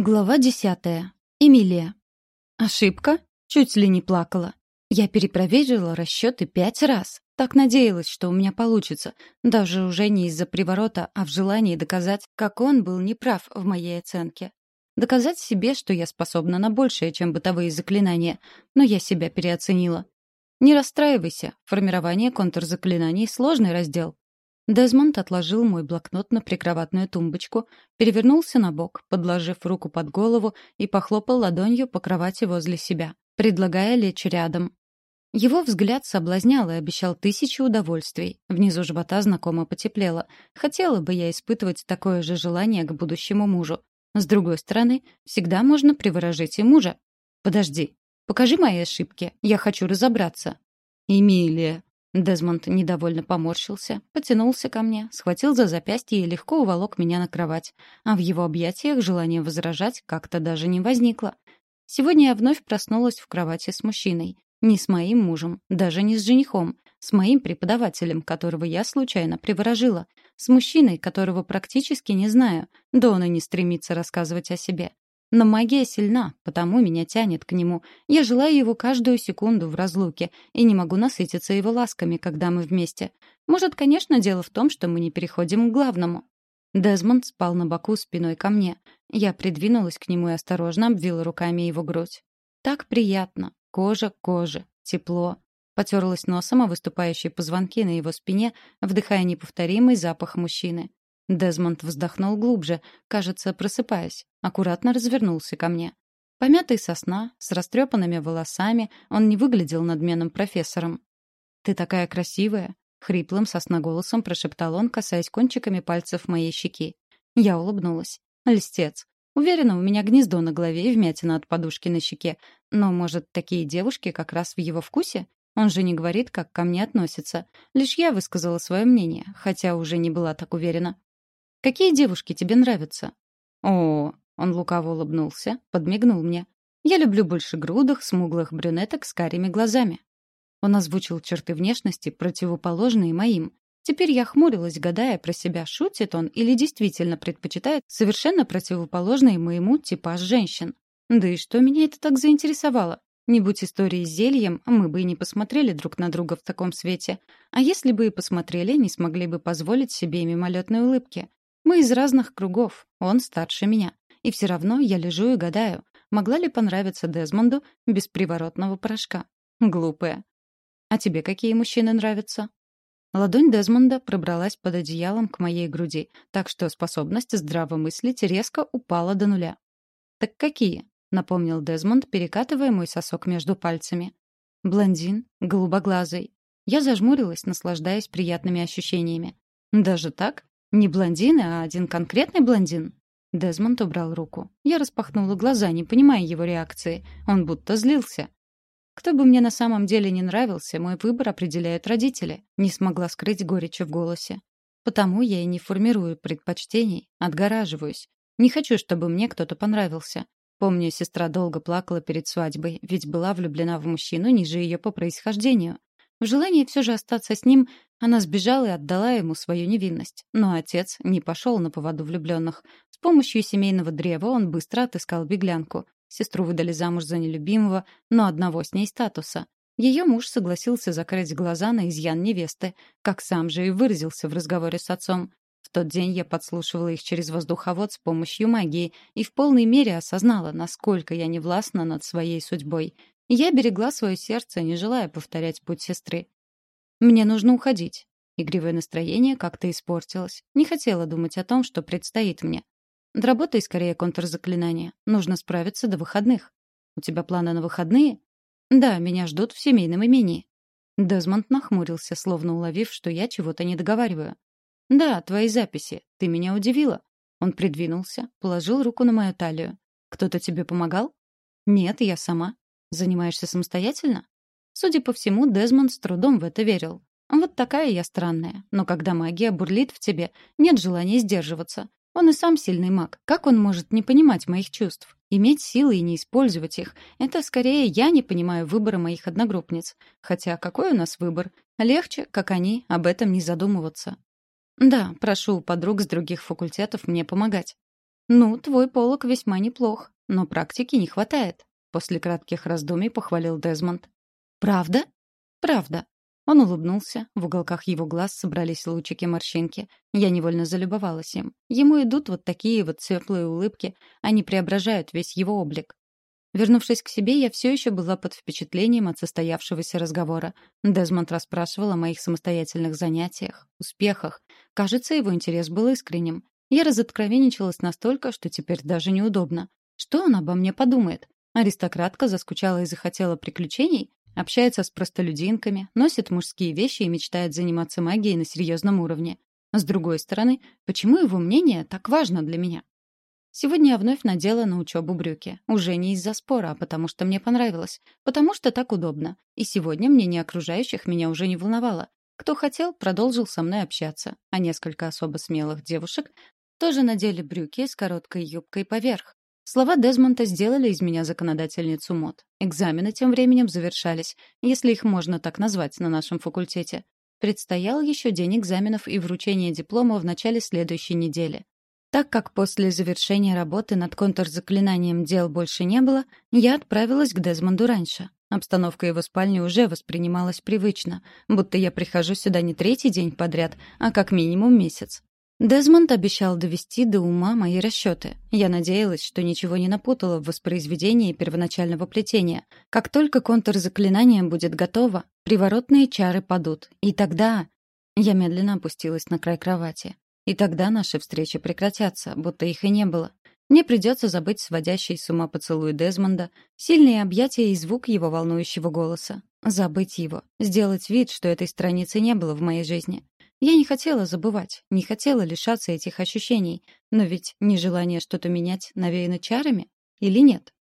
Глава десятая. Эмилия. Ошибка? Чуть ли не плакала. Я перепроверила расчеты пять раз. Так надеялась, что у меня получится. Даже уже не из-за приворота, а в желании доказать, как он был неправ в моей оценке. Доказать себе, что я способна на большее, чем бытовые заклинания. Но я себя переоценила. Не расстраивайся. Формирование контрзаклинаний — сложный раздел. Дезмонд отложил мой блокнот на прикроватную тумбочку, перевернулся на бок, подложив руку под голову и похлопал ладонью по кровати возле себя, предлагая лечь рядом. Его взгляд соблазнял и обещал тысячи удовольствий. Внизу живота знакомо потеплело. Хотела бы я испытывать такое же желание к будущему мужу. С другой стороны, всегда можно приворожить и мужа. «Подожди, покажи мои ошибки. Я хочу разобраться». «Эмилия», Дезмонд недовольно поморщился, потянулся ко мне, схватил за запястье и легко уволок меня на кровать. А в его объятиях желание возражать как-то даже не возникло. Сегодня я вновь проснулась в кровати с мужчиной. Не с моим мужем, даже не с женихом, с моим преподавателем, которого я случайно приворожила, с мужчиной, которого практически не знаю, да он и не стремится рассказывать о себе. Но магия сильна, потому меня тянет к нему. Я желаю его каждую секунду в разлуке и не могу насытиться его ласками, когда мы вместе. Может, конечно, дело в том, что мы не переходим к главному. Дезмонд спал на боку спиной ко мне. Я придвинулась к нему и осторожно обвила руками его грудь. Так приятно. Кожа к коже. Тепло. Потерлась носом о выступающие позвонки на его спине, вдыхая неповторимый запах мужчины. Дезмонд вздохнул глубже, кажется, просыпаясь. Аккуратно развернулся ко мне. Помятый сосна, с растрепанными волосами, он не выглядел надменным профессором. «Ты такая красивая!» — хриплым сосноголосом прошептал он, касаясь кончиками пальцев моей щеки. Я улыбнулась. «Льстец. Уверена, у меня гнездо на голове и вмятина от подушки на щеке. Но, может, такие девушки как раз в его вкусе? Он же не говорит, как ко мне относится. Лишь я высказала свое мнение, хотя уже не была так уверена. Какие девушки тебе нравятся?» «О, он лукаво улыбнулся, подмигнул мне. «Я люблю больше грудых, смуглых брюнеток с карими глазами». Он озвучил черты внешности, противоположные моим. Теперь я хмурилась, гадая про себя, шутит он или действительно предпочитает совершенно противоположный моему типаж женщин. Да и что меня это так заинтересовало? Не будь истории с зельем, мы бы и не посмотрели друг на друга в таком свете. А если бы и посмотрели, не смогли бы позволить себе мимолетной улыбки. Мы из разных кругов, он старше меня. И все равно я лежу и гадаю, могла ли понравиться Дезмонду без приворотного порошка. Глупая. А тебе какие мужчины нравятся? Ладонь Дезмонда пробралась под одеялом к моей груди, так что способность здраво мыслить резко упала до нуля. «Так какие?» — напомнил Дезмонд, перекатывая мой сосок между пальцами. «Блондин, голубоглазый». Я зажмурилась, наслаждаясь приятными ощущениями. «Даже так? Не блондин, а один конкретный блондин. Дезмонд убрал руку. Я распахнула глаза, не понимая его реакции. Он будто злился. Кто бы мне на самом деле не нравился, мой выбор определяют родители. Не смогла скрыть горечи в голосе. Потому я и не формирую предпочтений, отгораживаюсь. Не хочу, чтобы мне кто-то понравился. Помню, сестра долго плакала перед свадьбой, ведь была влюблена в мужчину ниже ее по происхождению. В желании все же остаться с ним она сбежала и отдала ему свою невинность. Но отец не пошел на поводу влюбленных. С помощью семейного древа он быстро отыскал беглянку. Сестру выдали замуж за нелюбимого, но одного с ней статуса. Ее муж согласился закрыть глаза на изъян невесты, как сам же и выразился в разговоре с отцом. В тот день я подслушивала их через воздуховод с помощью магии и в полной мере осознала, насколько я не властна над своей судьбой. Я берегла свое сердце, не желая повторять путь сестры. «Мне нужно уходить». Игривое настроение как-то испортилось. Не хотела думать о том, что предстоит мне. Доработай скорее контрзаклинание. Нужно справиться до выходных. У тебя планы на выходные? Да, меня ждут в семейном имении. Дезмонд нахмурился, словно уловив, что я чего-то не договариваю. Да, твои записи. Ты меня удивила. Он придвинулся, положил руку на мою талию. Кто-то тебе помогал? Нет, я сама. Занимаешься самостоятельно? Судя по всему, Дезмонд с трудом в это верил. Вот такая я странная. Но когда магия бурлит в тебе, нет желания сдерживаться. Он и сам сильный маг. Как он может не понимать моих чувств? Иметь силы и не использовать их — это скорее я не понимаю выбора моих одногруппниц. Хотя какой у нас выбор? Легче, как они, об этом не задумываться. Да, прошу у подруг с других факультетов мне помогать. «Ну, твой полок весьма неплох, но практики не хватает», — после кратких раздумий похвалил Дезмонд. «Правда?» «Правда». Он улыбнулся, в уголках его глаз собрались лучики-морщинки. Я невольно залюбовалась им. Ему идут вот такие вот теплые улыбки, они преображают весь его облик. Вернувшись к себе, я все еще была под впечатлением от состоявшегося разговора. Дезмонд расспрашивал о моих самостоятельных занятиях, успехах. Кажется, его интерес был искренним. Я разоткровенничалась настолько, что теперь даже неудобно. Что он обо мне подумает? Аристократка заскучала и захотела приключений? Общается с простолюдинками, носит мужские вещи и мечтает заниматься магией на серьезном уровне. С другой стороны, почему его мнение так важно для меня? Сегодня я вновь надела на учебу брюки. Уже не из-за спора, а потому что мне понравилось. Потому что так удобно. И сегодня мнение окружающих меня уже не волновало. Кто хотел, продолжил со мной общаться. А несколько особо смелых девушек тоже надели брюки с короткой юбкой поверх. Слова Дезмонта сделали из меня законодательницу мод. Экзамены тем временем завершались, если их можно так назвать на нашем факультете. Предстоял еще день экзаменов и вручение диплома в начале следующей недели. Так как после завершения работы над контрзаклинанием дел больше не было, я отправилась к Дезмонду раньше. Обстановка его спальни уже воспринималась привычно, будто я прихожу сюда не третий день подряд, а как минимум месяц. Дезмонд обещал довести до ума мои расчеты. Я надеялась, что ничего не напутала в воспроизведении первоначального плетения. Как только контрзаклинание будет готово, приворотные чары падут. И тогда... Я медленно опустилась на край кровати. И тогда наши встречи прекратятся, будто их и не было. Мне придется забыть сводящий с ума поцелуй Дезмонда, сильные объятия и звук его волнующего голоса. Забыть его, сделать вид, что этой страницы не было в моей жизни. Я не хотела забывать, не хотела лишаться этих ощущений, но ведь нежелание что-то менять навеяно чарами или нет?